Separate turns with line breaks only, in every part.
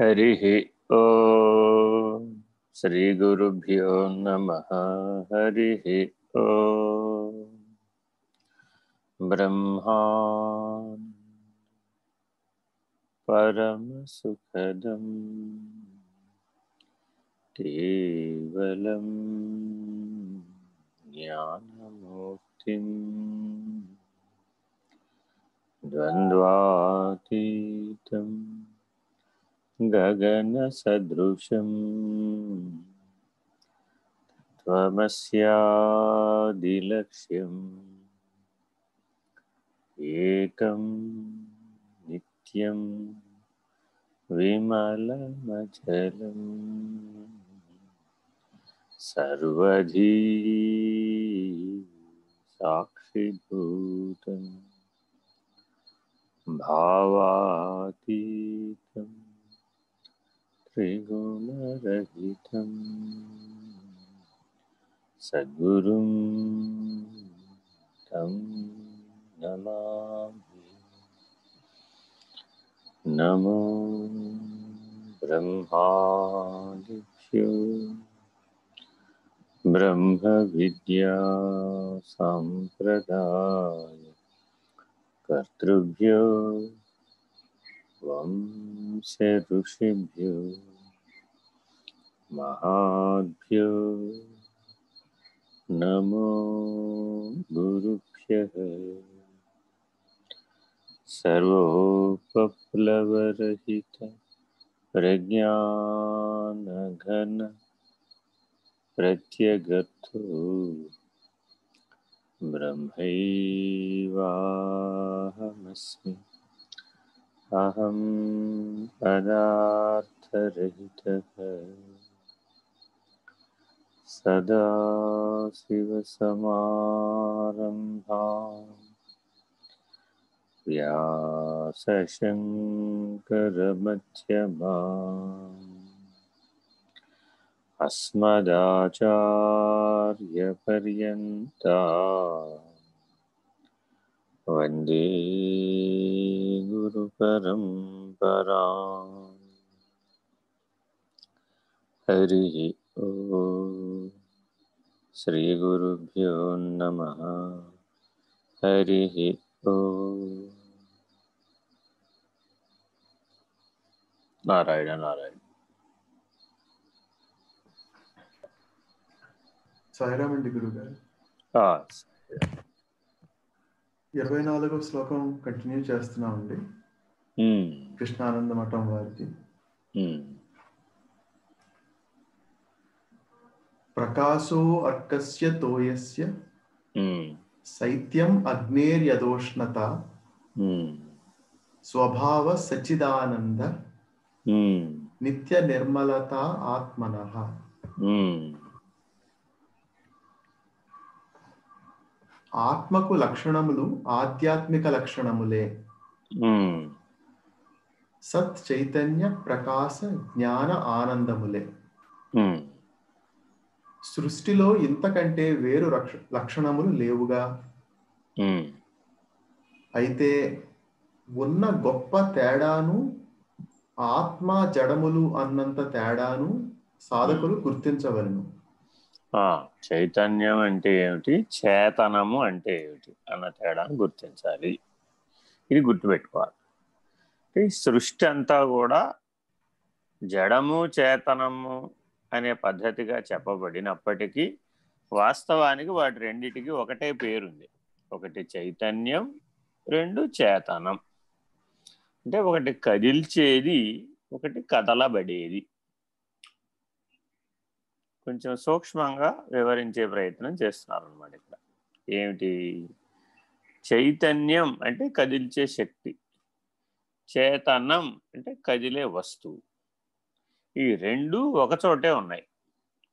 हरि ओ श्री गुरुभ्यो नमः। हरि ओ ब्रह्मा परमसुखदं केवलं ज्ञानमुक्तिम् द्वन्द्वातीतम्। गगनसदृशम्। त्वमस्यादिलक्ष्यम् एकं नित्यं विमलमचलम्। सर्वधी साक्षिभूतम् भावातीतम् त्रिगुणरहितं सद्गुरुं तं नमामि। नमो ब्रह्मादिभ्यो। ब्रह्मविद्या सम्प्रदाय कर्तृभ्यो। वंश ऋषिभ्यो महाभ्यो नमो गुरुभ्यः। सर्वोपप्लवरहित प्रज्ञानघन प्रत्यगर्थो ब्रह्मैवाहमस्मि। अहं पदार्थरहितः सदाशिवसमारम्भा व्यासशङ्करमध्यमा अस्मदाचार्यपर्यन्ता। वंदे गुरुपरम्परा। हरिः श्रीगुरुभ्यो नमः हरिः ओ నారాయణ నారాయణ
సాయిరామండి గురుగారు
ఆ,
ఇరవై నాలుగో శ్లోకం కంటిన్యూ చేస్తున్నామండి
ఉమ్,
కృష్ణానంద మఠం వారికి ప్రకాశో అర్కస్య తోయస్య శైత్యం అగ్నేర్యదోష్ణత స్వభావ సచిదానంద నిత్య నిర్మలత ఆత్మన ఆత్మకు లక్షణములు ఆధ్యాత్మిక లక్షణములే సత్ చైతన్య ప్రకాశ జ్ఞాన ఆనందములే సృష్టిలో ఇంతకంటే వేరు రక్ష- లక్షణములు లేవుగా. అయితే ఉన్న గొప్ప తేడాను ఆత్మ జడములు అన్నంత తేడాను సాధకులు గుర్తించవలను.
చైతన్యం అంటే ఏమిటి? చేతనము అంటే ఏమిటి? అన్న తేడాను గుర్తించాలి. ఇది గుర్తుపెట్టుకోవాలి. సృష్టి అంతా కూడా జడము చేతనము అనే పద్ధతిగా చెప్పబడినప్పటికీ వాస్తవానికి వాటి రెండిటికి ఒకటే పేరుంది. ఒకటి చైతన్యం రెండు చేతనం. అంటే ఒకటి కదిల్చేది ఒకటి కదలబడేది. కొంచెం సూక్ష్మంగా వివరించే ప్రయత్నం చేస్తున్నారు అనమాట ఇక్కడ. ఏమిటి? చైతన్యం అంటే కదిల్చే శక్తి. చేతనం అంటే కదిలే వస్తువు. ఈ రెండు ఒకచోటే ఉన్నాయి.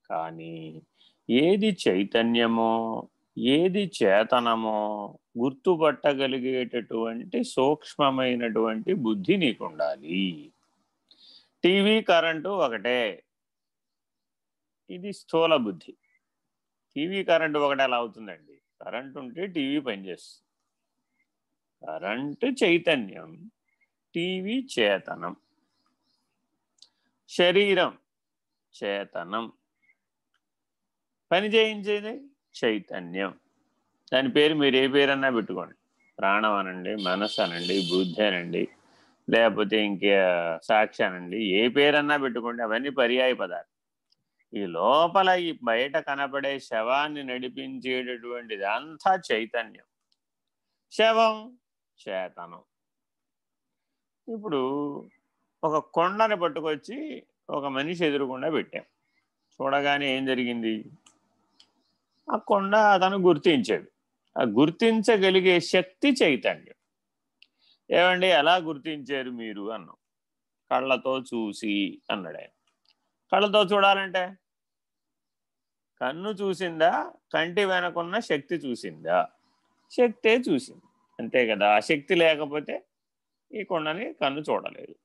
కానీ ఏది చైతన్యమో ఏది చేతనమో గుర్తుపట్టగలిగేటటువంటి సూక్ష్మమైనటువంటి బుద్ధి నీకు ఉండాలి టీవీ కరెంటు ఒకటే. ఇది స్థూల బుద్ధి. టీవీ కరెంటు ఒకటి అలా అవుతుందండి? కరెంట్ ఉంటే టీవీ పనిచేస్తుంది. కరెంటు చైతన్యం టీవీ చేతనం. శరీరం చేతనం. పని చేయించేది చైతన్యం. దాని పేరు మీరు ఏ పేరన్నా పెట్టుకోండి. ప్రాణం అనండి మనస్సు అనండి బుద్ధి అనండి లేకపోతే ఇంకే సాక్షి అనండి ఏ పేరన్నా పెట్టుకోండి అవన్నీ పర్యాయ పదాలు. ఈ లోపల ఈ బయట కనపడే శవాన్ని నడిపించేటటువంటిది అంతా చైతన్యం. శవం చేతనం. ఇప్పుడు ఒక కొండని పట్టుకొచ్చి ఒక మనిషి ఎదురుకుండా పెట్టాం. చూడగానే ఏం జరిగింది? ఆ కొండ అతను గుర్తించాడు. ఆ గుర్తించగలిగే శక్తి చైతన్యం. ఏమండి ఎలా గుర్తించారు మీరు? అన్నాం. కళ్ళతో చూసి అన్నాడు ఆయన. కళ్ళతో చూడాలంటే? కన్ను చూసిందా? కంటి వెనకున్న శక్తి చూసిందా? శక్తే చూసింది. అంతే కదా. ఆ శక్తి లేకపోతే ఈ కొండని కన్ను చూడలేదు.